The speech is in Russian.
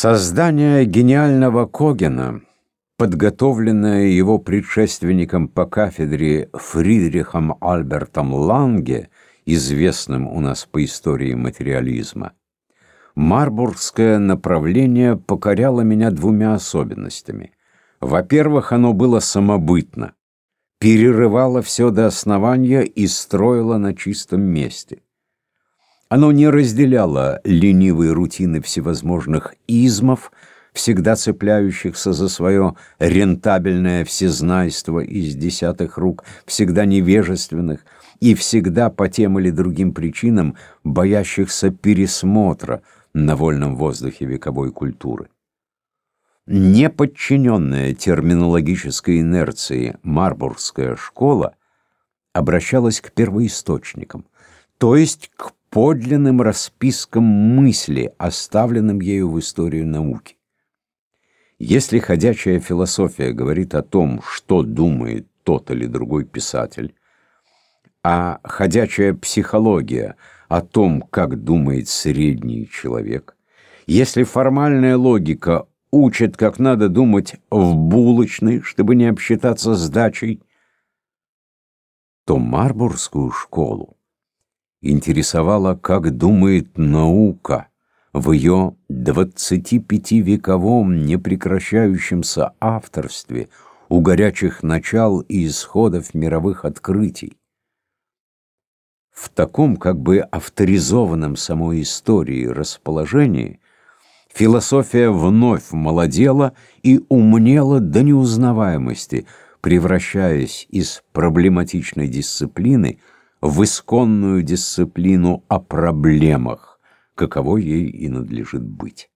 Создание гениального Когена, подготовленное его предшественником по кафедре Фридрихом Альбертом Ланге, известным у нас по истории материализма, Марбургское направление покоряло меня двумя особенностями. Во-первых, оно было самобытно, перерывало все до основания и строило на чистом месте. Оно не разделяло ленивые рутины всевозможных измов, всегда цепляющихся за свое рентабельное всезнайство из десятых рук, всегда невежественных и всегда по тем или другим причинам боящихся пересмотра на вольном воздухе вековой культуры. Неподчиненная терминологической инерции Марбургская школа обращалась к первоисточникам, то есть к подлинным распискам мысли, оставленным ею в историю науки. Если ходячая философия говорит о том, что думает тот или другой писатель, а ходячая психология о том, как думает средний человек, если формальная логика учит, как надо думать в булочной, чтобы не обсчитаться с дачей, то Марбургскую школу интересовало, как думает наука в ее 25-вековом непрекращающемся авторстве у горячих начал и исходов мировых открытий. В таком как бы авторизованном самой истории расположении философия вновь молодела и умнела до неузнаваемости, превращаясь из проблематичной дисциплины – в исконную дисциплину о проблемах, каково ей и надлежит быть.